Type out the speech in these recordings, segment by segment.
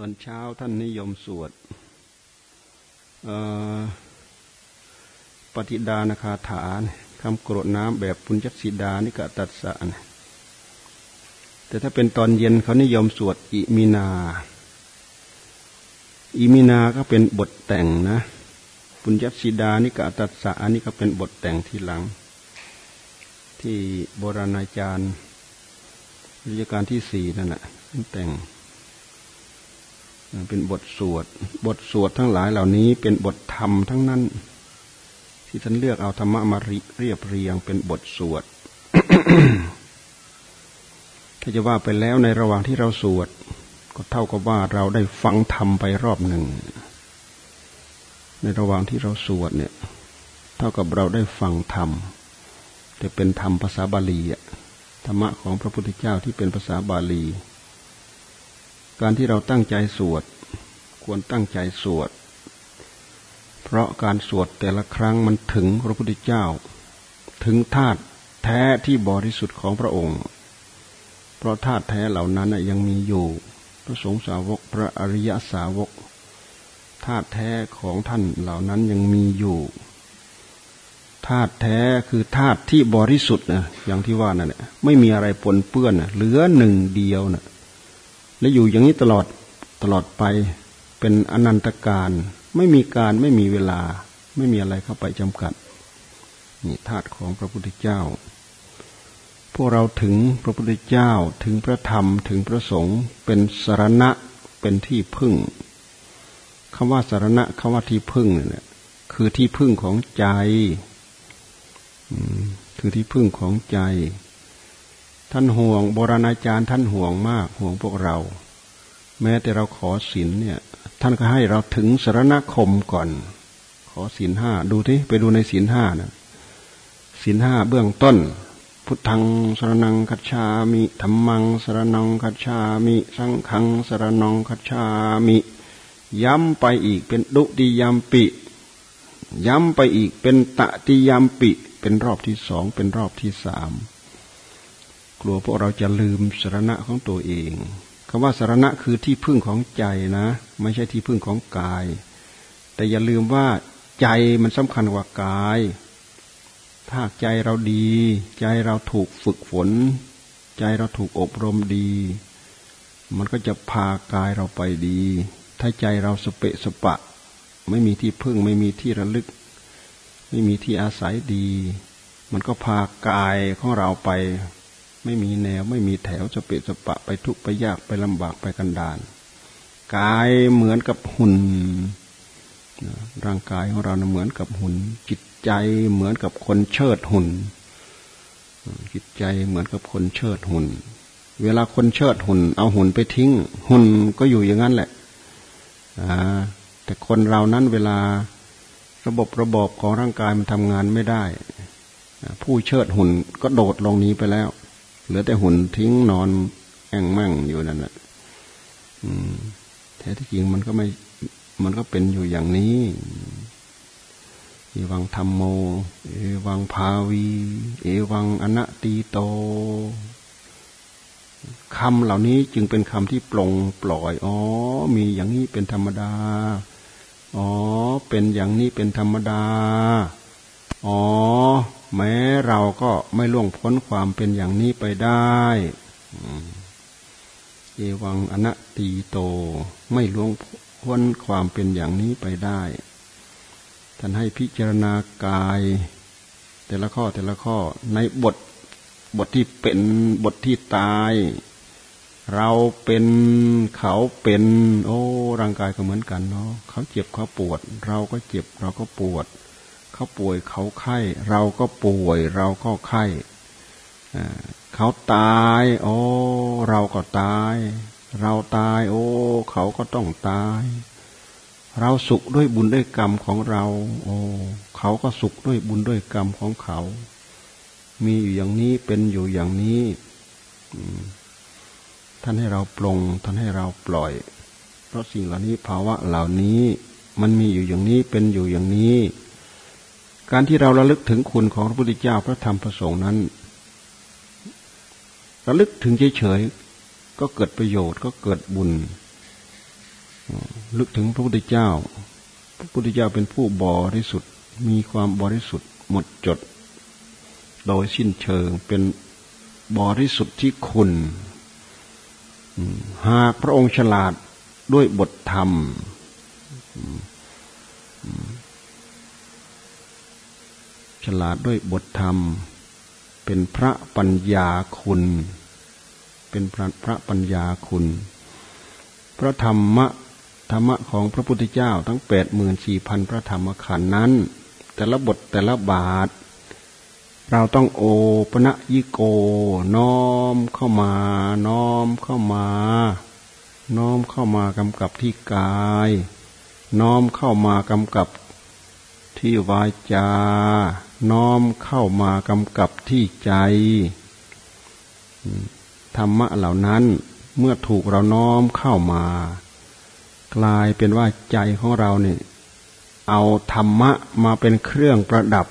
ตอนเช้าท่านนิยมสวดปฏิดานคาถาคำกรดน้ำแบบปุญจสิดานิกะตัสสะแต่ถ้าเป็นตอนเย็นเขานิยมสวดอิมินา อิมินาก็เป็นบทแต่งนะ ปุญจสิดานิกะตัสสะอันนี้ก็เป็นบทแต่งทีหลัง ที่โบราณอาจารย์รัชกาลที่สี่นั่นแหละแต่ง เป็นบทสวด บทสวดทั้งหลายเหล่านี้เป็นบทธรรมทั้งนั้น ที่ท่านเลือกเอาธรรมะมาเรียบเรียงเป็นบทสวด ถ้าจะว่าไปแล้วในระหว่างที่เราสวด ก็เท่ากับว่าเราได้ฟังธรรมไปรอบหนึ่ง ในระหว่างที่เราสวดเนี่ย เท่ากับเราได้ฟังธรรมแต่เป็นธรรมภาษาบาลีธรรมะของพระพุทธเจ้าที่เป็นภาษาบาลี การที่เราตั้งใจสวด ควรตั้งใจสวด เพราะการสวดแต่ละครั้งมันถึงพระพุทธเจ้า ถึงธาตุแท้ที่บริสุทธิ์ของพระองค์ เพราะธาตุแท้เหล่านั้นยังมีอยู่พระสงฆ์สาวกพระอริยสาวกธาตุแท้ของท่านเหล่านั้นยังมีอยู่ธาตุแท้คือธาตุที่บริสุทธิ์นะอย่างที่ว่านั่นแหละไม่มีอะไรปนเปื้อนนะเหลือหนึ่งเดียวนะ และอยู่อย่างนี้ตลอดตลอดไปเป็นอนันตการ ไม่มีการไม่มีเวลา ไม่มีอะไรเข้าไปจำกัด นี่ธาตุของพระพุทธเจ้า พวกเราถึงพระพุทธเจ้าถึงพระธรรมถึงพระสงฆ์เป็นสารณะเป็นที่พึ่งคำว่าสารณะคำว่าที่พึ่งเนี่ยคือที่พึ่งของใจคือที่พึ่งของใจ ท่านห่วงโบราณอาจารย์ท่านห่วงมากห่วงพวกเรา แม้แต่เราขอศีลเนี่ย ท่านก็ให้เราถึงสารณคมก่อน ขอศีลห้าดูที่ไปดูในศีลห้านะศีลห้าเบื้องต้น พุทธังสรนังคัจฉามิธรรมังสรนังคัจฉามิสังขังสรนังคัจฉามิย้ำไปอีกเป็นดุติยามปิ ย้ำไปอีกเป็นตติยามปิ เป็นรอบที่สองเป็นรอบที่สาม กลัวพวกเราจะลืมสารณะของตัวเองคำว่าสารณะคือที่พึ่งของใจนะ ไม่ใช่ที่พึ่งของกาย แต่อย่าลืมว่าใจมันสำคัญกว่ากาย ถ้าใจเราดี ใจเราถูกฝึกฝน ใจเราถูกอบรมดี มันก็จะพากายเราไปดี ถ้าใจเราสเปะสปะ ไม่มีที่พึ่งไม่มีที่ระลึก ไม่มีที่อาศัยดี มันก็พากายของเราไป ไม่มีแนวไม่มีแถวจะเปะสปะไปทุกไปยากไปลำบากไปกันดานกายเหมือนกับหุ่นร่างกายของเราเหมือนกับหุ่นจิตใจเหมือนกับคนเชิดหุ่นจิตใจเหมือนกับคนเชิดหุ่น เวลาคนเชิดหุ่น เอาหุ่นไปทิ้ง หุ่นก็อยู่อย่างนั้นแหละแต่คนเรานั้นเวลาระบบระบบของร่างกายมันทำงานไม่ได้ ผู้เชิดหุ่นก็โดดลงนี้ไปแล้ว เหลือแต่หุ่นทิ้งนอนแอ่งมั่งอยู่นั่นแหละแท้ที่จริงมันก็ไม่ มันก็เป็นอยู่อย่างนี้เอวังธรรมโม เอวังภาวี เอวังอนัตตีโตคำเหล่านี้จึงเป็นคำที่ปลงปล่อย อ๋อ มีอย่างนี้เป็นธรรมดา อ๋อ เป็นอย่างนี้เป็นธรรมดา อ๋อ แม้เราก็ไม่ล่วงพ้นความเป็นอย่างนี้ไปได้เอวังอนัตตีโต ไม่ล่วงพ้นความเป็นอย่างนี้ไปได้ ท่านให้พิจารณากาย แต่ละข้อแต่ละข้อในบทบทที่เป็นบทที่ตาย เราเป็นเขาเป็น โอ้ร่างกายก็เหมือนกันเนาะเขาเจ็บเขาปวด เราก็เจ็บเราก็ปวด เขาป่วยเขาไข้ เราก็ป่วย เราก็ไข้เขาตาย โอ้ เราก็ตาย เราตาย โอ้ เขาก็ต้องตาย เราสุขด้วยบุญด้วยกรรมของเรา โอ้เขาก็สุขด้วยบุญด้วยกรรมของเขา มีอยู่อย่างนี้เป็นอยู่อย่างนี้ท่านให้เราปลงท่านให้เราปล่อย เพราะสิ่งเหล่านี้ภาวะเหล่านี้ มันมีอยู่อย่างนี้เป็นอยู่อย่างนี้ การที่เราระลึกถึงคุณของพระพุทธเจ้าพระธรรมพระสงฆ์นั้น ระลึกถึงเฉยๆก็เกิดประโยชน์ก็เกิดบุญลึกถึงพระพุทธเจ้า พระพุทธเจ้าเป็นผู้บริสุทธิ์ มีความบริสุทธิ์หมดจด โดยสิ้นเชิงเป็นบริสุทธิ์ที่คุณหากพระองค์ฉลาดด้วยบทธรรม ฉลาดด้วยบทธรรม เป็นพระปัญญาคุณ เป็นพระพระปัญญาคุณ พระธรรมะธรรมะของพระพุทธเจ้าทั้งแปดหมื่นสี่พันพระธรรมขันธ์นั้น แต่ละบทแต่ละบาท เราต้องโอปะยิโก น้อมเข้ามา น้อมเข้ามา น้อมเข้ามากำกับที่กาย น้อมเข้ามากำกับที่วาจา น้อมเข้ามากำกับที่ใจธรรมะเหล่านั้นเมื่อถูกเราน้อมเข้ามา กลายเป็นว่าใจของเราเนี่ยเอาธรรมะมาเป็นเครื่องประดับ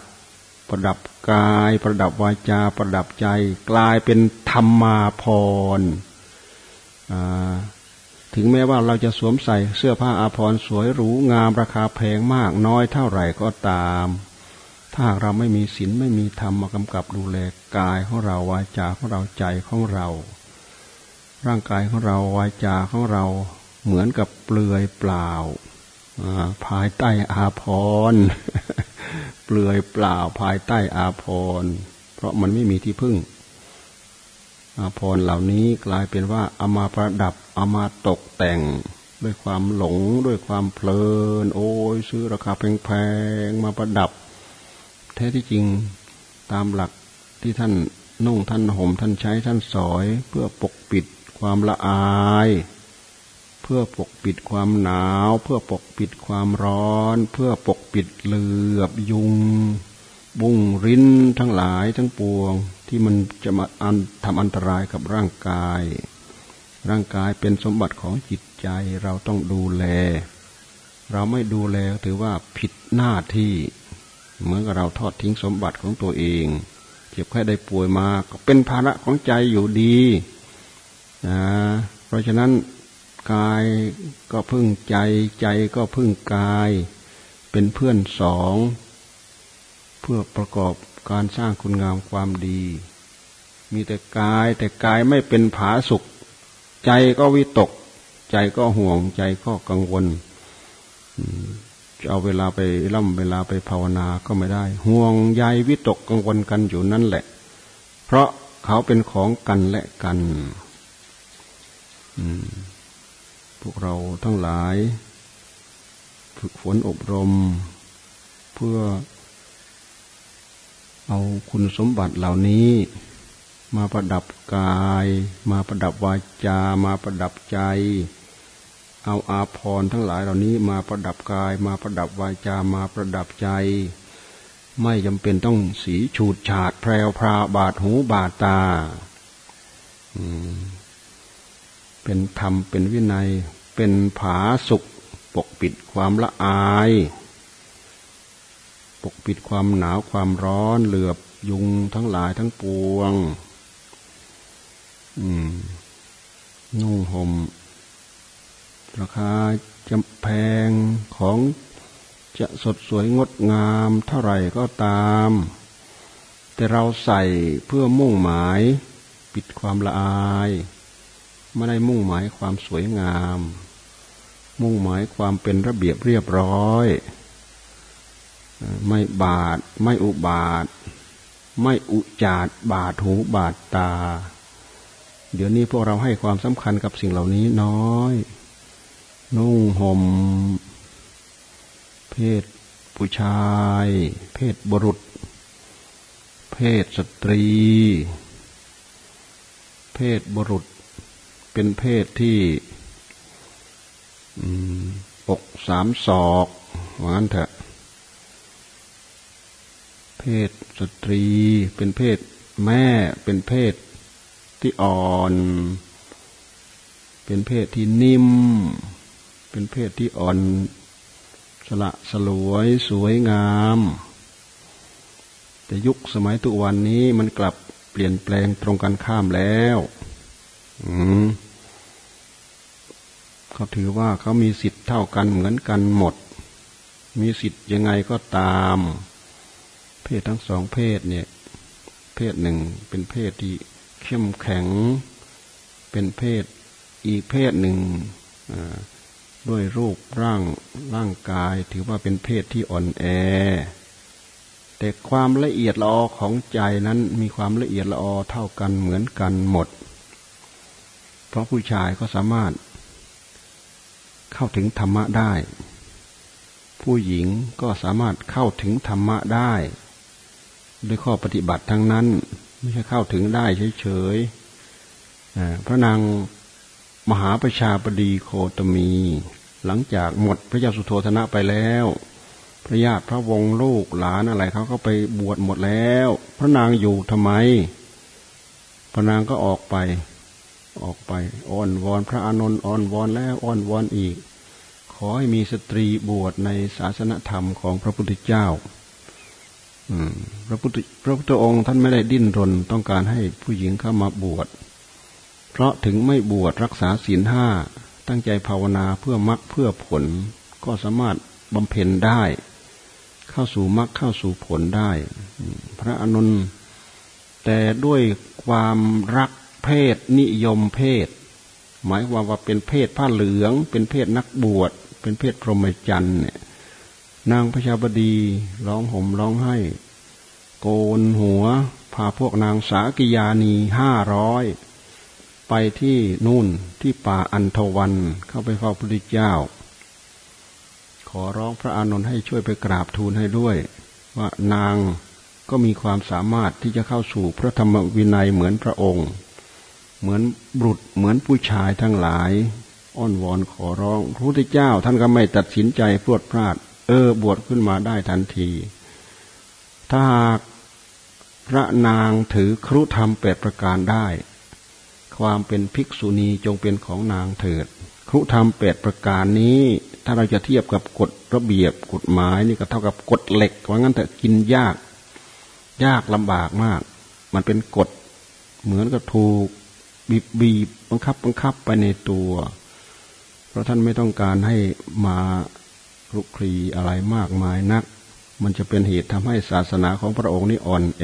ประดับกาย ประดับวาจา ประดับใจ กลายเป็นธรรมาพรถึงแม้ว่าเราจะสวมใส่เสื้อผ้าอาภรณ์สวยหรูงามราคาแพงมากน้อยเท่าไหร่ก็ตาม ถ้าเราไม่มีศีลไม่มีธรรมมากำกับดูแลกายของเราวาจาของเราใจของเรา ร่างกายของเราวาจาของเราเหมือนกับเปลือยเปล่าภายใต้อาภรณ์เปลือยเปล่าภายใต้อาภรณ์เพราะมันไม่มีที่พึ่ง อาภรณ์เหล่านี้กลายเป็นว่าเอามาประดับเอามาตกแต่งด้วยความหลงด้วยความเพลิน โอ้ยซื้อราคาแพงๆมาประดับ แท้ที่จริงตามหลักที่ท่านนุ่งท่านห่มท่านใช้ท่านสอย เพื่อปกปิดความละอาย เพื่อปกปิดความหนาว เพื่อปกปิดความร้อน เพื่อปกปิดเหลือบยุง บุ้งริ้นทั้งหลายทั้งปวง ที่มันจะมาอันทำอันตรายกับร่างกาย ร่างกายเป็นสมบัติของจิตใจเราต้องดูแล เราไม่ดูแลถือว่าผิดหน้าที่ เหมือนกับเราทอดทิ้งสมบัติของตัวเอง เจ็บแค่ได้ป่วยมาก็เป็นภาระของใจอยู่ดีนะเพราะฉะนั้นกายก็พึ่งใจใจก็พึ่งกาย เป็นเพื่อนสอง เพื่อประกอบการสร้างคุณงามความดี มีแต่กายแต่กายไม่เป็นผาสุข ใจก็วิตก ใจก็ห่วงใจก็กังวล เอาเวลาไปล่ำเวลาไปภาวนาก็ไม่ได้ ห่วงใยวิตกกังวลกันอยู่นั่นแหละ เพราะเขาเป็นของกันและกันพวกเราทั้งหลาย ฝึกฝนอบรม เพื่อ เอาคุณสมบัติเหล่านี้ มาประดับกาย มาประดับวาจา มาประดับใจ เอาอาภรณ์ทั้งหลายเหล่านี้มาประดับกาย มาประดับวาจามาประดับใจ ไม่จำเป็นต้องสีฉูดฉาดแพรวพราบาดหูบาดตาเป็นธรรมเป็นวินัย เป็นผาสุกปกปิดความละอาย ปกปิดความหนาวความร้อนเหลือบยุงทั้งหลายทั้งปวงนุ่งห่ม ราคาจำแพงของจะสดสวยงดงามเท่าไหร่ก็ตาม แต่เราใส่เพื่อมุ่งหมายปิดความละอายไม่ได้มุ่งหมายความสวยงาม มุ่งหมายความเป็นระเบียบเรียบร้อย ไม่บาด ไม่อุบาท ไม่อุจาดบาดหูบาดตา เดี๋ยวนี้พวกเราให้ความสำคัญกับสิ่งเหล่านี้น้อย นุ่งห่มเพศผู้ชาย เพศบุรุษ เพศสตรี เพศบุรุษ เป็นเพศที่อกสามศอกว่างั้นเถอะ เพศสตรี เป็นเพศแม่ เป็นเพศที่อ่อน เป็นเพศที่นิ่ม เป็นเพศที่อ่อนสละสลวยสวยงาม แต่ยุคสมัยตุวันนี้มันกลับเปลี่ยนแปลงตรงกันข้ามแล้วอืมเขาถือว่าเขามีสิทธิ์เท่ากันเหมือนกันหมด มีสิทธิ์ยังไงก็ตาม เพศทั้งสองเพศเนี่ย เพศหนึ่งเป็นเพศที่เข้มแข็ง เป็นเพศอีกเพศหนึ่ง ด้วยรูปร่างร่างกายถือว่าเป็นเพศที่อ่อนแอ แต่ความละเอียดละออของใจนั้นมีความละเอียดละออเท่ากันเหมือนกันหมด เพราะผู้ชายก็สามารถ เข้าถึงธรรมะได้ ผู้หญิงก็สามารถเข้าถึงธรรมะได้ ด้วยข้อปฏิบัติทั้งนั้น ไม่ใช่เข้าถึงได้เฉยๆพระนาง มหาประชาบดีโคตมี หลังจากหมดพระเจ้าสุโธธนะไปแล้ว พระญาติพระวงศ์ลูกหลานอะไรเขาก็ไปบวชหมดแล้ว พระนางอยู่ทำไม พระนางก็ออกไป ออกไปอ้อนวอนพระอานนท์อ้อนวอนแล้วอ้อนวอนอีก ขอให้มีสตรีบวชในศาสนธรรมของพระพุทธเจ้าพระพุทธพระพุทธองค์ท่านไม่ได้ดิ้นรนต้องการให้ผู้หญิงเข้ามาบวช เพราะถึงไม่บวชรักษาศีลห้าตั้งใจภาวนาเพื่อมรรคเพื่อผล ก็สามารถบำเพ็ญได้ เข้าสู่มรรคเข้าสู่ผลได้ พระอนุนแต่ด้วยความรักเพศนิยมเพศ หมายความว่าเป็นเพศผ้าเหลือง เป็นเพศนักบวช เป็นเพศพรหมจรรย์เนี่ยนางพระชาบดีร้องห่มร้องไห้ โกนหัว พาพวกนางสากิยานีห้าร้อย ไปที่นู่นที่ป่าอันทวัน เข้าไปเฝ้าพระพุทธเจ้า ขอร้องพระอานนท์ให้ช่วยไปกราบทูลให้ด้วย ว่านางก็มีความสามารถที่จะเข้าสู่พระธรรมวินัยเหมือนพระองค์ เหมือนบุตรเหมือนผู้ชายทั้งหลายอ้อนวอนขอร้องพระพุทธเจ้า ท่านก็ไม่ตัดสินใจพรวดพลาด เออบวชขึ้นมาได้ทันที ถ้าหากพระนางถือครุธรรมแปดประการได้ ความเป็นภิกษุณีจงเป็นของนางเถิด ครุธรรมแปดประการนี้ ถ้าเราจะเทียบกับกฎระเบียบกฎหมายนี่ก็เท่ากับกฎเหล็กว่างั้นแต่กินยาก ยากลำบากมาก มันเป็นกฎ เหมือนกับถูกบีบบีบบังคับบังคับไปในตัว เพราะท่านไม่ต้องการให้มาลุกคลีอะไรมากมายนัก มันจะเป็นเหตุทำให้ศาสนาของพระองค์นี้อ่อนแอ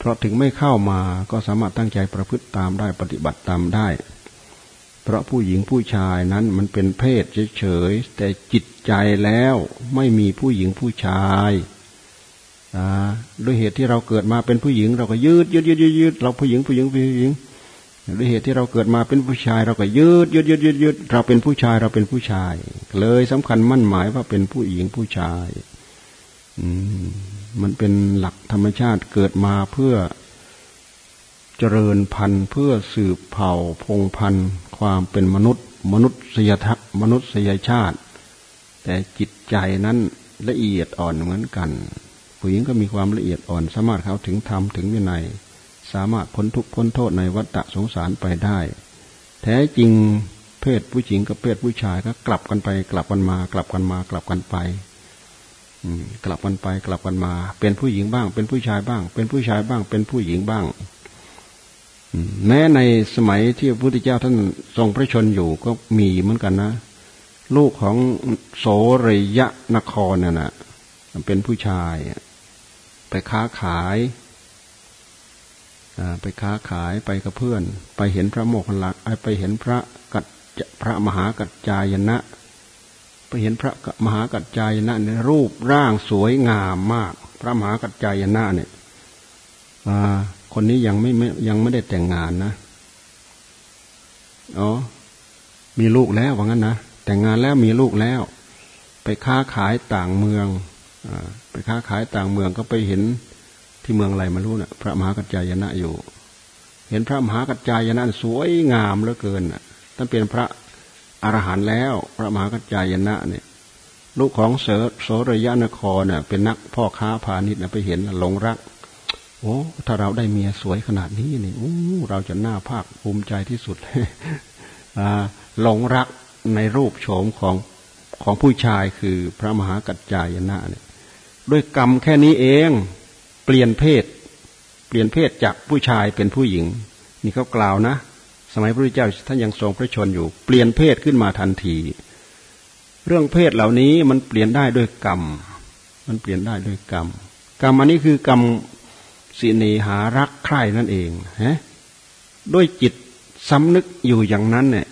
เพราะถึงไม่เข้ามาก็สามารถตั้งใจประพฤติตามได้ปฏิบัติตามได้ เพราะผู้หญิงผู้ชายนั้นมันเป็นเพศเฉยๆแต่จิตใจแล้วไม่มีผู้หญิงผู้ชายนะด้วยเหตุที่เราเกิดมาเป็นผู้หญิง เราก็ยืดยืดยืดยืดยืดเราผู้หญิงผู้หญิงผู้หญิงด้วยเหตุที่เราเกิดมาเป็นผู้ชาย เราก็ยืดยืดยืดยืดยืดเราเป็นผู้ชายเราเป็นผู้ชาย เลยสำคัญมั่นหมายว่าเป็นผู้หญิงผู้ชาย อืม มันเป็นหลักธรรมชาติเกิดมาเพื่อเจริญพันธุ์เพื่อสืบเผ่าพงพันธุ์ ความเป็นมนุษย์ มนุษยทักมนุษยชาติ แต่จิตใจนั้นละเอียดอ่อนเหมือนกัน ผู้หญิงก็มีความละเอียดอ่อน สามารถเข้าถึงธรรมถึงวินัยสามารถพ้นทุกข์พ้นโทษในวัฏสงสารไปได้ แท้จริงเพศผู้หญิงกับเพศผู้ชายก็กลับกันไป กลับกันมากลับกันมากลับกันไป กลับกันไปกลับกันมา เป็นผู้หญิงบ้าง เป็นผู้ชายบ้าง เป็นผู้ชายบ้าง เป็นผู้หญิงบ้างแม้ในสมัยที่พระพุทธเจ้าท่านทรงพระชนอยู่ก็มีเหมือนกันนะ ลูกของโสรยะนครเนี่ยนะเป็นผู้ชาย ไปค้าขายไปค้าขายไปกับเพื่อน ไปเห็นพระโมคคัลลาไปเห็นพระกัจพระมหากัจจายนะ ไปเห็นพระมหากัจจายนะเนี่ยรูปร่างสวยงามมาก พระมหากัจจายนะเนี่ยคนนี้ยังไม่ยังไม่ได้แต่งงานนะอ๋อมีลูกแล้วว่างั้นนะแต่งงานแล้วมีลูกแล้ว ไปค้าขายต่างเมืองอไปค้าขายต่างเมืองก็ไปเห็นที่เมืองอะไรมารู้นะ่ะ พระมหากัจจายนะอยู่ เห็นพระมหากัจจายนะสวยงามเหลือเกินท่านเป็นพระ อรหันต์แล้ว พระมหากัจจายนะเนี่ย ลูกของเสโสรยานครเนี่ยเป็นนักพ่อค้าพาณิชย์ไปเห็นหลงรัก โอ้ถ้าเราได้เมียสวยขนาดนี้นี่โอ้เราจะน่าภาคภูมิใจที่สุดหลงรักในรูปโฉมของของผู้ชายคือพระมหากัจจายนะเนี่ย ด้วยกรรมแค่นี้เองเปลี่ยนเพศ เปลี่ยนเพศจากผู้ชายเป็นผู้หญิง นี่เขากล่าวนะ สมัยพระพุทธเจ้าท่านยังทรงพระชนอยู่ เปลี่ยนเพศขึ้นมาทันที เรื่องเพศเหล่านี้มันเปลี่ยนได้ด้วยกรรม มันเปลี่ยนได้ด้วยกรรม กรรมอันนี้คือกรรมสิเนหารักใคร่นั่นเองฮะด้วยจิตสำนึกอยู่อย่างนั้นเนี่ย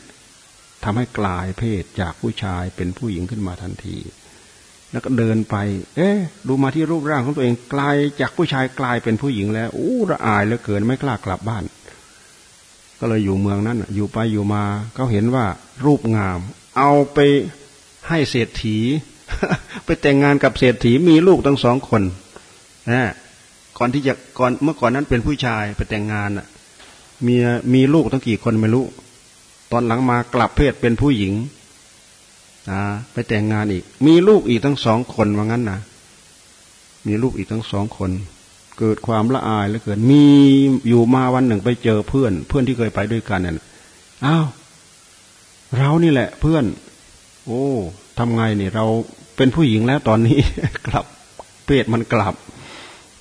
ทำให้กลายเพศจากผู้ชายเป็นผู้หญิงขึ้นมาทันที แล้วก็เดินไป เอ๊ะ ดูมาที่รูปร่างของตัวเองกลายจากผู้ชายกลายเป็นผู้หญิงแล้ว อู้ระอายเหลือเกินไม่กล้ากลับบ้าน ก็เลยอยู่เมืองนั้นอยู่ไปอยู่มาเขาเห็นว่ารูปงาม เอาไปให้เศรษฐี ไปแต่งงานกับเศรษฐีมีลูกทั้งสองคนนะก่อนที่จะก่อนเมื่อก่อนนั้นเป็นผู้ชายไปแต่งงานอะมีมีลูกตั้งกี่คนไม่รู้ ตอนหลังมากลับเพศเป็นผู้หญิงนะไปแต่งงานอีก มีลูกอีกทั้งสองคนว่างั้นนะมีลูกอีกทั้งสองคน เกิดความละอายแล้วเกิดมีอยู่มาวันหนึ่งไปเจอเพื่อน เพื่อนที่เคยไปด้วยกันเนี่ยอ้าวเรานี่แหละ เพื่อน โอ้ทำไงเนี่ยเราเป็นผู้หญิงแล้วตอนนี้กลับเพศมันกลับ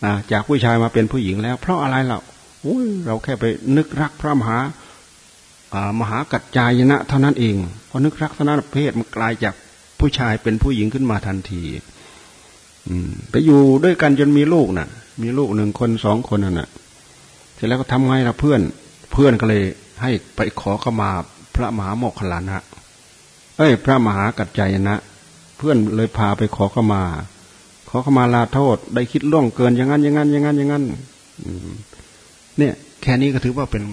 นะจากผู้ชายมาเป็นผู้หญิงแล้ว เพราะอะไรเราอุ้ยเราแค่ไปนึกรักพระมหามหากัจจายนะเท่านั้นเองพอนึกรักเท่านั้นเพศมันกลายจากผู้ชายเป็นผู้หญิงขึ้นมาทันทีไปอยู่ด้วยกันจนมีลูกนะ่ะ มีลูกหนึ่งคนสองคนนั่นน่ะเสร็จแล้วก็ทำไงล่ะเพื่อน เพื่อนก็เลย ให้ไปขอขมาพระมหาโมคคลานะเอ้ย พระมหากัจจายนะ เพื่อนเลยพาไปขอขมา ขอขมาลาโทษ ได้คิดล่วงเกินอย่างนั้นอย่างนั้นอย่างนั้นอย่างนั้นเนี่ย แค่นี้ก็ถือว่าเป็น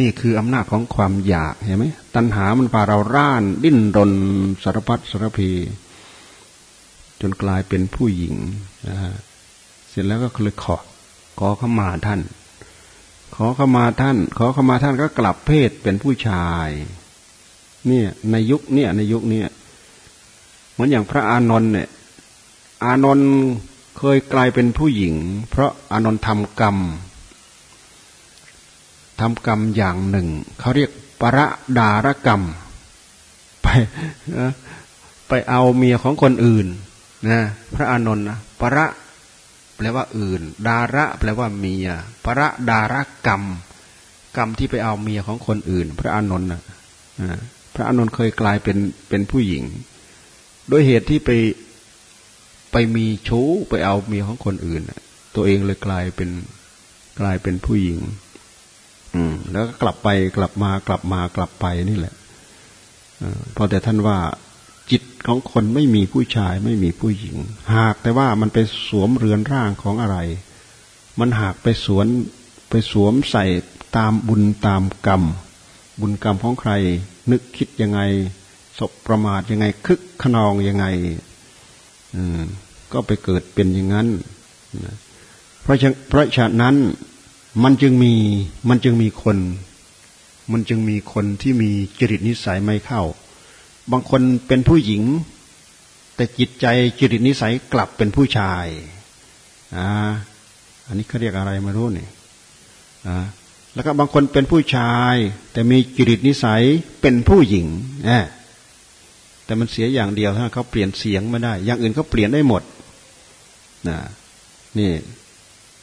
นี่คืออำนาจของความอยากเห็นไหมตัณหามันพาเราร่าน ดิ้นรนสารพัดสารพีจนกลายเป็นผู้หญิงนะฮะ เสร็จแล้วก็เลยขอ ขอเข้ามาท่าน ขอเข้ามาท่าน ขอเข้ามาท่านก็กลับเพศเป็นผู้ชาย เนี่ย ในยุคเนี่ย ในยุคนี้เหมือนอย่างพระอานนท์เนี่ย อานนท์เคยกลายเป็นผู้หญิง เพราะอานนท์ทำกรรมทำกรรมอย่างหนึ่งเขาเรียกประดารกรรม ไปไปเอาเมียของคนอื่นนะพระอานนท์นะประ แปลว่าอื่น ดาระแปลว่าเมียประดารกรรม กรรมที่ไปเอาเมียของคนอื่น พระอานนท์นะพระอานนท์เคยกลายเป็นเป็นผู้หญิง โดยเหตุที่ไปไปมีชู้ไปเอาเมียของคนอื่นตัวเองเลยกลายเป็นกลายเป็นผู้หญิง อืม แล้วก็กลับไปกลับมากลับมากลับไปนี่แหละเพราะแต่ท่านว่า จิตของคนไม่มีผู้ชายไม่มีผู้หญิง หากแต่ว่ามันไปสวมเรือนร่างของอะไร มันหากไปสวนไปสวมใส่ตามบุญตามกรรม บุญกรรมของใคร นึกคิดยังไงศพประมาทยังไง คึกขนองยังไงอืมก็ไปเกิดเป็นอย่างนั้นเพราะเพราะฉะนั้นมันจึงมีมันจึงมีคน มันจึงมีคนที่มีจริตนิสัยไม่เข้า บางคนเป็นผู้หญิง แต่จิตใจจิตนิสัยกลับเป็นผู้ชายอ่าอันนี้เขาเรียกอะไรไมารู้เนี่ยอ่าแล้วก็บางคนเป็นผู้ชาย แต่มีจริตนิสัยเป็นผู้หญิงอ่แต่มันเสียอย่างเดียวถ้าเขาเปลี่ยนเสียงไม่ได้ อย่างอื่นเขาเปลี่ยนได้หมดนะนี่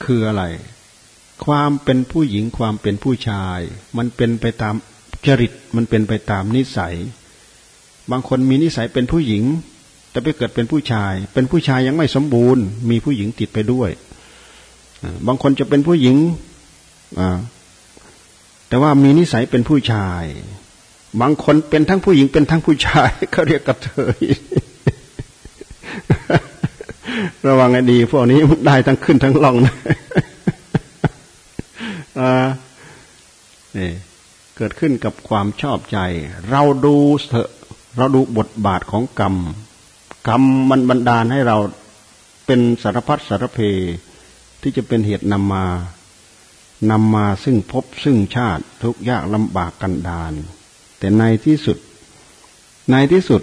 คืออะไร ความเป็นผู้หญิงความเป็นผู้ชาย มันเป็นไปตามจริตมันเป็นไปตามนิสัย บางคนมีนิสัยเป็นผู้หญิง แต่ไปเกิดเป็นผู้ชาย เป็นผู้ชายยังไม่สมบูรณ์ มีผู้หญิงติดไปด้วยบางคนจะเป็นผู้หญิงแต่ว่ามีนิสัยเป็นผู้ชาย บางคนเป็นทั้งผู้หญิงเป็นทั้งผู้ชายเขาเรียกกระเทยระวังให้ดีพวกนี้ได้ทั้งขึ้นทั้งลงนะนี่เกิดขึ้นกับความชอบใจ เราดูเถอะ เราดูบทบาทของกรรม กรรมมันบันดาลให้เราเป็นสารพัดสารเพที่จะเป็นเหตุนำมานำมาซึ่งพบซึ่งชาติทุกยากลำบากกันดาน แต่ในที่สุด ในที่สุด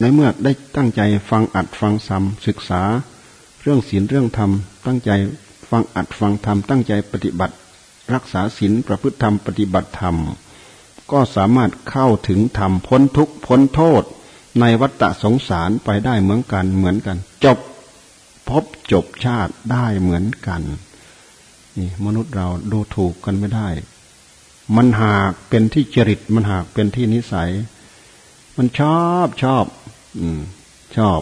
ในเมื่อได้ตั้งใจฟังอัดฟังซ้ำศึกษา เรื่องศีลเรื่องธรรม ตั้งใจฟังอัดฟังธรรมตั้งใจปฏิบัติ รักษาศีลประพฤติธรรมปฏิบัติธรรม ก็สามารถเข้าถึงธรรมพ้นทุกข์พ้นโทษ ในวัฏสงสารไปได้เหมือนกันเหมือนกัน จบพบจบชาติได้เหมือนกันนี่มนุษย์เราดูถูกกันไม่ได้มมันหากเป็นที่จริต มันหากเป็นที่นิสัย มันชอบชอบ อืม ชอบ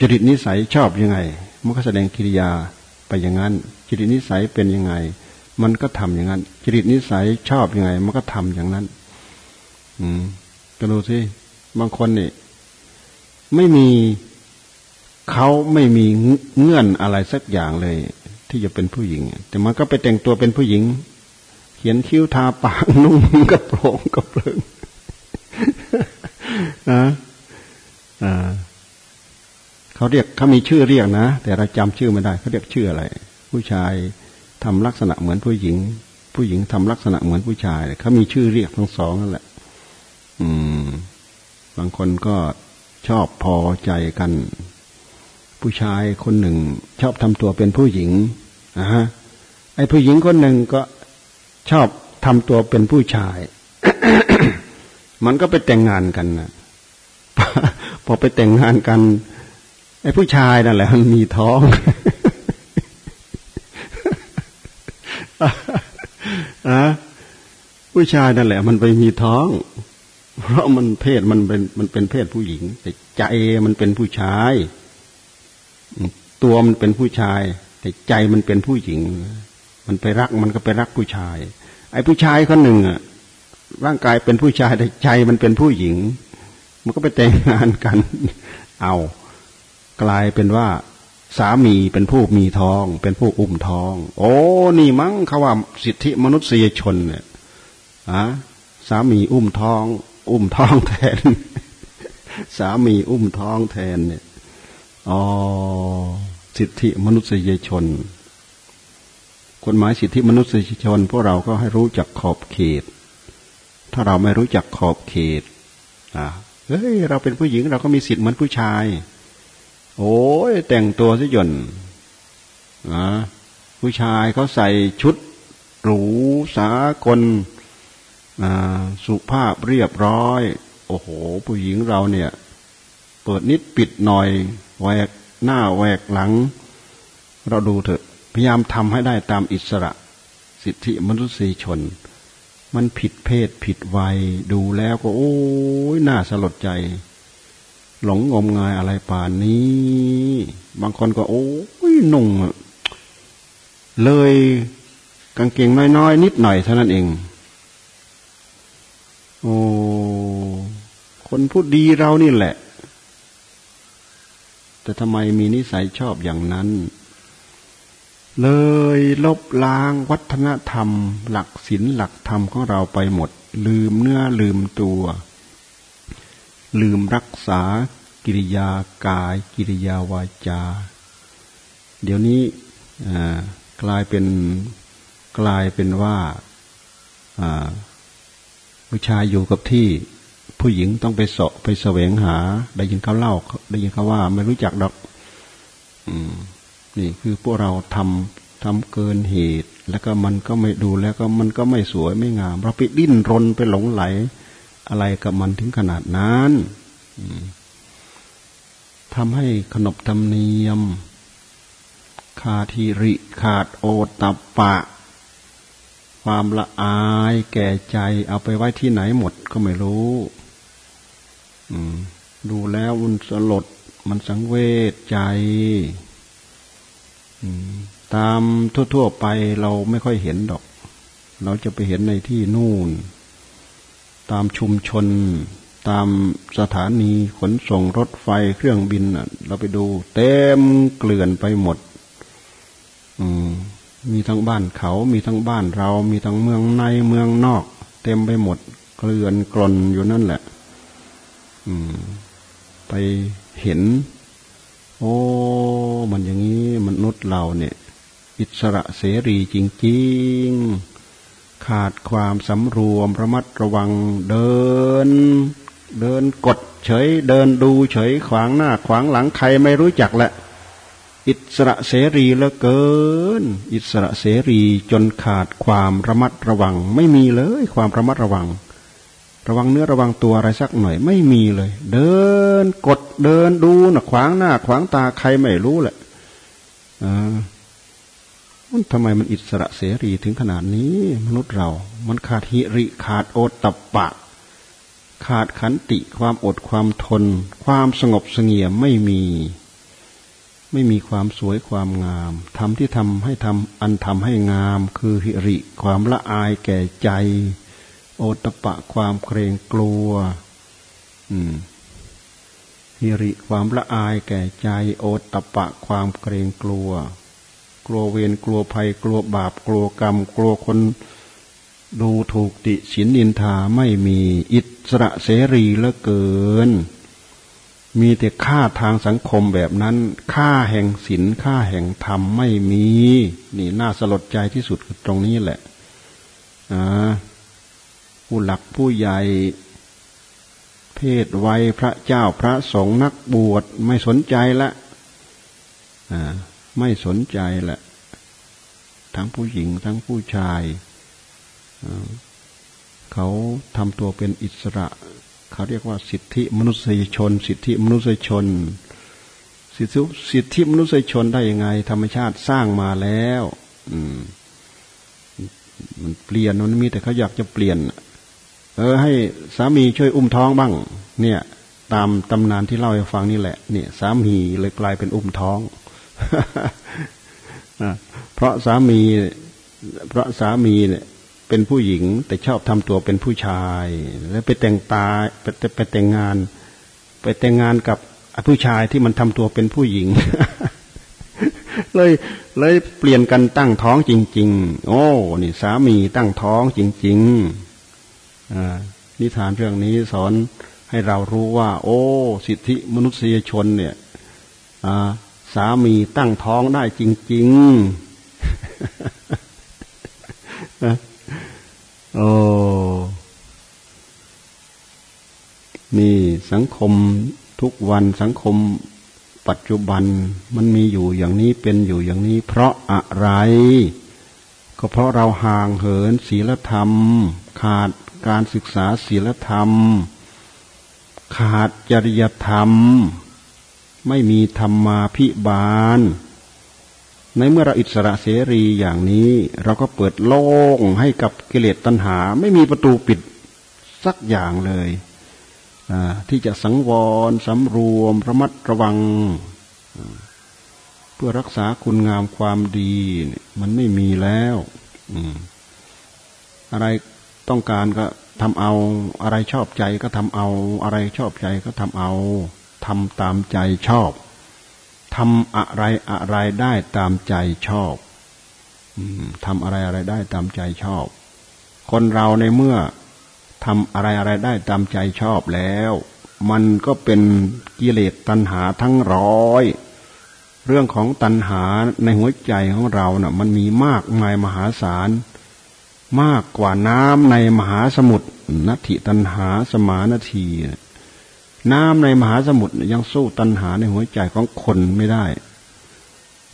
จริตนิสัยชอบยังไง มันก็แสดงกิริยาไปอย่างนั้น จริตนิสัยเป็นยังไง มันก็ทำอย่างนั้น จริตนิสัยชอบยังไง มันก็ทำอย่างนั้น อืมก็ดูสิบางคนนี่ไม่มีเขาไม่มีเงื่อนอะไรสักอย่างเลย ที่จะเป็นผู้หญิง แต่มันก็ไปแต่งตัวเป็นผู้หญิง เขียนคิ้วทาปากนุ่งกระโปรงกระเปิงนะอ่าเขาเรียกเขามีชื่อเรียกนะ แต่เราจำชื่อไม่ได้เขาเรียกชื่ออะไร ผู้ชายทำลักษณะเหมือนผู้หญิง ผู้หญิงทำลักษณะเหมือนผู้ชายเขามีชื่อเรียกทั้งสองนั่นแหละ อืม บางคนก็ชอบพอใจกัน ผู้ชายคนหนึ่ง ชอบทำตัวเป็นผู้หญิงนะฮะไอ้ผู้หญิงคนหนึ่งก็ชอบทำตัวเป็นผู้ชาย มันก็ไปแต่งงานกันนะพอไปแต่งงานกัน ไอ้ผู้ชายนั่นแหละมันมีท้องอะผู้ชายนั่นแหละ มันไปมีท้อง เพราะมันเพศมันเป็นมันเป็นเพศผู้หญิง แต่ใจมันเป็นผู้ชาย ตัวมันเป็นผู้ชาย แต่ใจมันเป็นผู้หญิง มันไปรักมันก็ไปรักผู้ชาย ไอ้ผู้ชายคนหนึ่งอะร่างกายเป็นผู้ชายแต่ใจมันเป็นผู้หญิง มันก็ไปแต่งงานกัน เอา กลายเป็นว่า สามีเป็นผู้มีท้อง เป็นผู้อุ้มท้อง โอ้นี่มั้งเขาว่าสิทธิมนุษยชนเนี่ยอะสามีอุ้มท้อง อุ้มท้องแทน สามีอุ้มท้องแทนเนี่ยอ๋อสิทธิมนุษยชนกฎหมายสิทธิมนุษยชนพวกเราก็ให้รู้จักขอบเขต ถ้าเราไม่รู้จักขอบเขตอ่าเฮ้ยเราเป็นผู้หญิงเราก็มีสิทธิ์เหมือนผู้ชาย โอ้ยแต่งตัวซะจนนะผู้ชายเขาใส่ชุดหรูสากล สุภาพเรียบร้อย โอ้โห ผู้หญิงเราเนี่ย เปิดนิดปิดหน่อยแหวกหน้าแหวกหลัง เราดูเถอะ พยายามทำให้ได้ตามอิสระ สิทธิมนุษยชน มันผิดเพศผิดวัย ดูแล้วก็ โอ้ยน่าสลดใจ หลงงมงายอะไรป่านนี้ บางคนก็ โอ้ยนุ่งเลยกางเกงน้อยๆนิดหน่อยเท่านั้นเอง โอ้คนพูดดีเรานี่แหละ แต่ทำไมมีนิสัยชอบอย่างนั้น เลยลบล้างวัฒนธรรม หลักศีลหลักธรรมของเราไปหมด ลืมเนื้อลืมตัว ลืมรักษากิริยากายกิริยาวาจา เดี๋ยวนี้กลายเป็นกลายเป็นว่า ผู้ชายอยู่กับที่ผู้หญิงต้องไปเสาะไปแสวงหา ได้ยินเขาเล่า ได้ยินเขาว่าไม่รู้จักดอก อืม นี่คือพวกเราทำทำเกินเหตุ แล้วก็มันก็ไม่ดูแล้วก็มันก็ไม่สวยไม่งาม เราไปดิ้นรนไปหลงไหล อะไรกับมันถึงขนาดนั้นทำให้ขนบธรรมเนียมขาทีริขาดโอตปะ ความละอายแก่ใจ เอาไปไว้ที่ไหนหมดก็ไม่รู้ดูแล้วมันสลด มันสังเวชใจตามทั่วๆไปเราไม่ค่อยเห็นดอก เราจะไปเห็นในที่นู่น ตามชุมชน ตามสถานีขนส่งรถไฟเครื่องบินเราไปดู เต็มเกลื่อนไปหมดมี มีทั้งบ้านเขา มีทั้งบ้านเรา มีทั้งเมืองในเมืองนอก เต็มไปหมด เกลื่อนกลนอยู่นั่นแหละไปเห็น โอ้ มันอย่างนี้มนุษย์เราเนี่ย อิสระเสรีจริง ๆ ขาดความสำรวมระมัดระวังเดิน เดินกดเฉย เดินดูเฉยขวางหน้า ขวางหลังใครไม่รู้จักแหละ อิสระเสรีเหลือเกิน อิสระเสรีจนขาดความระมัดระวัง ไม่มีเลยความระมัดระวัง ระวังเนื้อระวังตัวอะไรสักหน่อยไม่มีเลย เดินกดเดินดูนะขวางหน้า ขวางตาใครไม่รู้แหละมันทำไมมันอิสระเสรีถึงขนาดนี้ มนุษย์เรา มันขาดหิริขาดโอตตะปะ ขาดขันติความอดความทน ความสงบเสงี่ยมไม่มี ไม่มีความสวยความงามทำที่ทำให้ทำอันทำให้งาม คือหิริ ความละอายแก่ใจ โอตปะความเกรงกลัวอืมฮิริความละอายแก่ใจ โอตปะความเกรงกลัว กลัวเวรกลัวภัยกลัวบาปกลัวกรรม กลัวคนดูถูกติฉินนินทาไม่มีอิสระเสรีเหลือเกิน มีแต่ค่าทางสังคมแบบนั้น ค่าแห่งศีลค่าแห่งธรรมไม่มี นี่น่าสลดใจที่สุดตรงนี้แหละผู้หลักผู้ใหญ่ เพศวัยพระเจ้าพระสงฆ์นักบวชไม่สนใจละไม่สนใจละทั้งผู้หญิงทั้งผู้ชาย เขาทำตัวเป็นอิสระ เขาเรียกว่าสิทธิมนุษยชน สิทธิมนุษยชน สิทธิสิทธิมนุษยชนได้ยังไง ธรรมชาติสร้างมาแล้ว อืม มันเปลี่ยนมันมีแต่เขาอยากจะเปลี่ยน เออ ให้สามีช่วยอุ้มท้องบ้าง เนี่ย ตามตำนานที่เล่าให้ฟังนี่แหละ เนี่ย สามีเลยกลายเป็นอุ้มท้องเพราะสามี เพราะสามีเนี่ย เป็นผู้หญิง แต่ชอบทำตัวเป็นผู้ชาย แล้วไปแต่งตาไปไปแต่งงาน ไปแต่งงานกับผู้ชายที่มันทำตัวเป็นผู้หญิง เลยเลยเปลี่ยนกันตั้งท้องจริง ๆ โอ้ นี่สามีตั้งท้องจริงๆนิทานเรื่องนี้สอนให้เรารู้ว่า โอ้ สิทธิมนุษยชนเนี่ยสามีตั้งท้องได้จริง ๆ โอ้นี่สังคมทุกวันสังคมปัจจุบันมันมีอยู่อย่างนี้เป็นอยู่อย่างนี้ เพราะอะไร ก็เพราะเราห่างเหินศีลธรรม ขาดการศึกษาศีลธรรม ขาดจริยธรรม ไม่มีธรรมาพิบาล ในเมื่อเราอิสระเสรีอย่างนี้ เราก็เปิดโล่งให้กับกิเลสตัณหา ไม่มีประตูปิดสักอย่างเลยที่จะสังวรสำรวมระมัดระวัง เพื่อรักษาคุณงามความดีมันไม่มีแล้วอะไรต้องการก็ทำเอา อะไรชอบใจก็ทำเอา อะไรชอบใจก็ทำเอาทำตามใจชอบ ทำอะไรอะไรได้ตามใจชอบทำอะไรอะไรได้ตามใจชอบ คนเราในเมื่อทำอะไรอะไรได้ตามใจชอบแล้ว มันก็เป็นกิเลสตัณหาทั้งร้อย เรื่องของตัณหาในหัวใจของเรานะ่ะ มันมีมากมายมหาศาล มากกว่าน้ำในมหาสมุทรนัตถิตันหาสมานทีน้ น้ำในมหาสมุทรยังสู้ตันหาในหัวใจของคนไม่ได้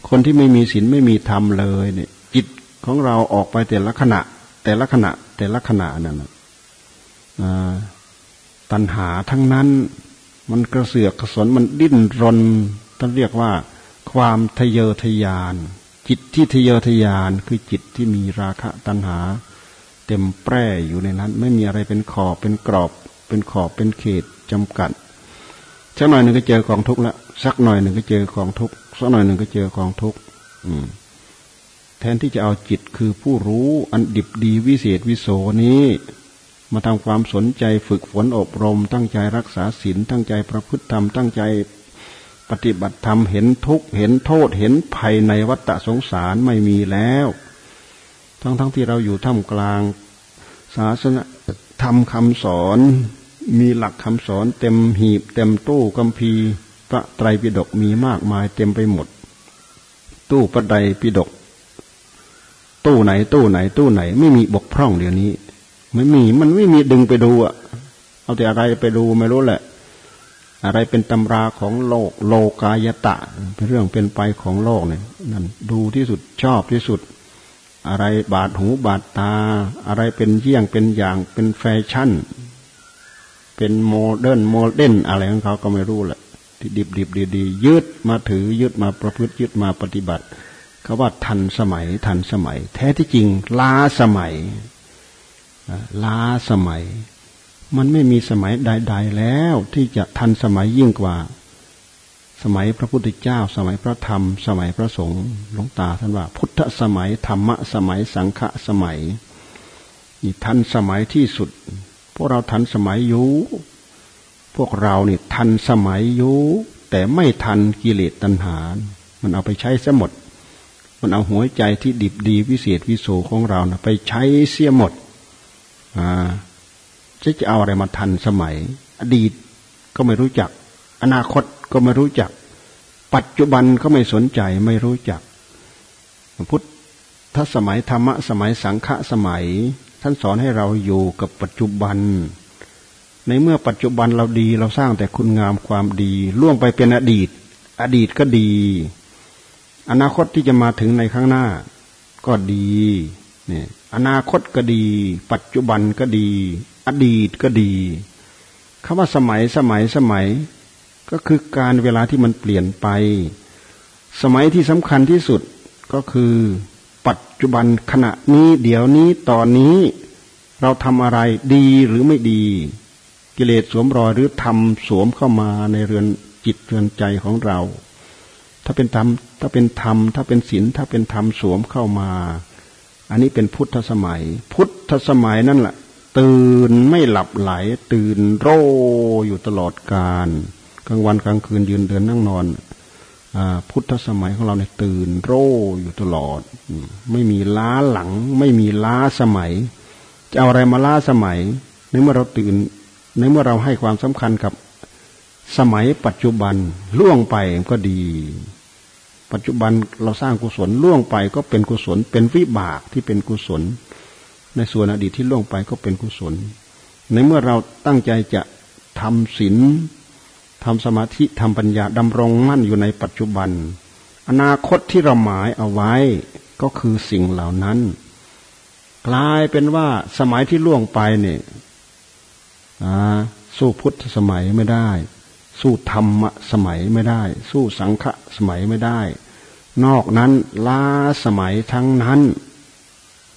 คนที่ไม่มีศีลไม่มีธรรมเลยเนี่ยจิตของเราออกไปแต่ละขณะ แต่ละขณะ แต่ละขณะนั่นตันหาทั้งนั้น มันกระเสือกกระสนมันดิ้นรนท่านเรียกว่า ความทะเยอทะยาน จิตที่ทะเยอทะยานคือจิตที่มีราคะตัณหา เต็มแปร่อยู่ในนั้น ไม่มีอะไรเป็นขอบเป็นกรอบ เป็นขอบเป็นเขต จำกัดสักหน่อยหนึ่งก็เจอกองทุกข์ละสักหน่อยหนึ่งก็เจอกองทุกข์สักหน่อยหนึ่งก็เจอกองทุกข์แทนที่จะเอาจิตคือผู้รู้อันดิบดีวิเศษวิโสนี้ มาทำความสนใจฝึกฝนอบรม ตั้งใจรักษาศีลตั้งใจประพฤติธรรมตั้งใจปฏิบัติธรรมเห็นทุกข์เห็นโทษเห็นภัยในวัฏสงสารไม่มีแล้ว ทั้งๆทที่เราอยู่ท่ามกลางศาสนาทำคำสอน มีหลักคำสอนเต็มหีบ เต็มตู้กัมพีพระไตรปิฎกมีมากมายเต็มไปหมด ตู้ประไดปิฎกตู้ไหน ตู้ไหน ตู้ไหน ไม่มีบกพร่องเดี๋ยวนี้ไม่มีมันไม่มีดึงไปดูอะเอาแต่อะไรไปดูไม่รู้แหละ อะไรเป็นตำราของโลก โลกายตะเป็นเรื่องเป็นไปของโลกเนี่ยนั่นดูที่สุดชอบที่สุด อะไรบาดหูบาดตา อะไรเป็นเยี่ยงเป็นอย่างเป็นแฟชั่น เป็น modern โมเดนอะไรของเขาก็ไม่รู้แหละที่ดิบดิบดีดียึดมาถือยึดมาประพฤติยึดมาปฏิบัติเขาว่าทันสมัยทันสมัย แท้ที่จริงล้าสมัยล้าสมัย มันไม่มีสมัยใด ๆ แล้วที่จะทันสมัยยิ่งกว่า สมัยพระพุทธเจ้า สมัยพระธรรม สมัยพระสงฆ์หลวงตาท่านว่า พุทธสมัยธรรมะสมัยสังฆสมัยนี่ทันสมัยที่สุด พวกเราทันสมัยอยู่ พวกเราเนี่ทันสมัยอยู่แต่ไม่ทันกิเลสตัณหา มันเอาไปใช้ซะหมด มันเอาหัวใจที่ดิบดีวิเศษวิโสของเรานะไปใช้เสียหมด อ่า จะจะเอาอะไรมาทันสมัย อดีตก็ไม่รู้จัก อนาคตก็ไม่รู้จัก ปัจจุบันก็ไม่สนใจไม่รู้จัก พุทธสมัยธรรมะสมัยสังฆสมัย ท่านสอนให้เราอยู่กับปัจจุบัน ในเมื่อปัจจุบันเราดีเราสร้างแต่คุณงามความดีล่วงไปเป็นอดีต อดีตก็ดี อนาคตที่จะมาถึงในข้างหน้า ก็ดีเนี่ยอนาคตก็ดี ปัจจุบันก็ดี อดีตก็ดีคำว่าสมัยสมัยสมัย ก็คือการเวลาที่มันเปลี่ยนไป สมัยที่สำคัญที่สุดก็คือ ปัจจุบันขณะนี้เดี๋ยวนี้ตอนนี้ เราทำอะไรดีหรือไม่ดี กิเลสสวมรอยหรือธรรมสวมเข้ามาในเรือนจิตเรือนใจของเรา ถ้าเป็นธรรมถ้าเป็นธรรม ถ้าเป็นศีลถ้าเป็นธรรมสวมเข้ามา อันนี้เป็นพุทธสมัย พุทธสมัยนั่นแหละตื่นไม่หลับไหล ตื่นโรอยู่ตลอดกาลกลางวันกลางคืนยืนเดินนั่งนอน พุทธสมัยของเราเนี่ยตื่นโรอยู่ตลอด ไม่มีล้าหลัง ไม่มีล้าสมัย จะเอาอะไรมาล้าสมัย ในเมื่อเราตื่น ในเมื่อเราให้ความสำคัญกับสมัยปัจจุบันล่วงไปก็ดี ปัจจุบันเราสร้างกุศลล่วงไปก็เป็นกุศล เป็นวิบากที่เป็นกุศล ในส่วนอดีตที่ล่วงไปก็เป็นกุศล ในเมื่อเราตั้งใจจะทำศีล ทำสมาธิทำปัญญาดำรงมั่นอยู่ในปัจจุบัน อนาคตที่เราหมายเอาไว้ก็คือสิ่งเหล่านั้น กลายเป็นว่าสมัยที่ล่วงไปเนี่ยสู้พุทธสมัยไม่ได้ สู้ธรรมสมัยไม่ได้ สู้สังฆสมัยไม่ได้ นอกนั้นล้าสมัยทั้งนั้น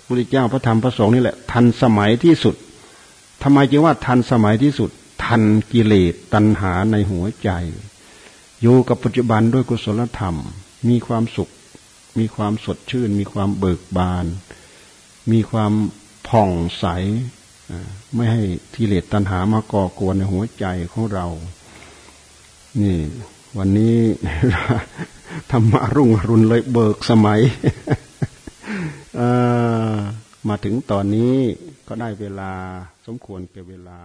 พระเจ้าพระธรรมพระสงฆ์นี่แหละ ทันสมัยที่สุดทำไมจึงว่าทันสมัยที่สุด ทันกิเลสตัณหาในหัวใจ อยู่กับปัจจุบันด้วยกุศลธรรม มีความสุข มีความสดชื่น มีความเบิกบาน มีความผ่องใส ไม่ให้ทิเลตตัณหามาก่อกวนในหัวใจของเรา นี่ วันนี้ธรรมะรุ่งรุนเลยเบิกสมัยมาถึงตอนนี้ก็ได้เวลาสมควรเก่เวลา